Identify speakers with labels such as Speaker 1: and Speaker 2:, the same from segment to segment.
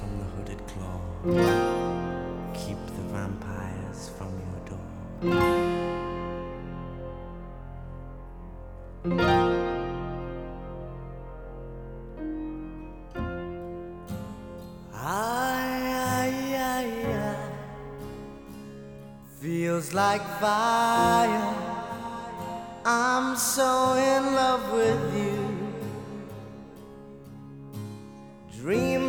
Speaker 1: from the hooded claw. Keep the vampires from your door. Ay, ay, ay, ay. Feels like fire. I'm so in love with you.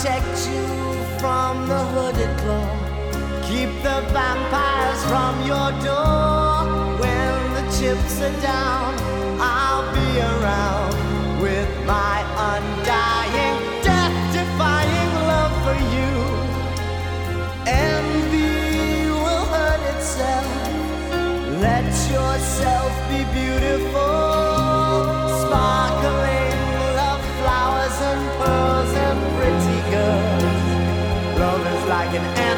Speaker 1: protect you from the hooded claw. Keep the vampires from your door. When the chips are down, I'll be around with my undying, death defying love for you. Envy will hurt itself. Let yourself be beautiful, sparkling love flowers and pearls and like an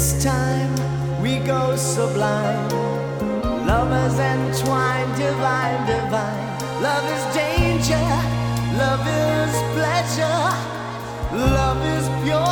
Speaker 1: This time we go sublime. Lovers entwined, divine, divine. Love is danger, love is pleasure. Love is pure,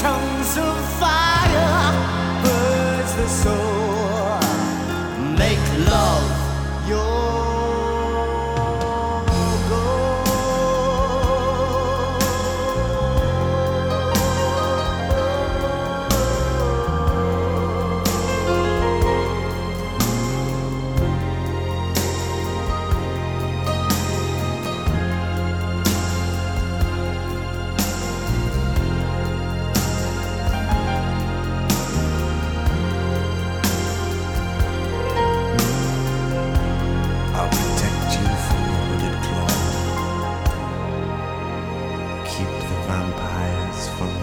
Speaker 1: 城市发。vampires from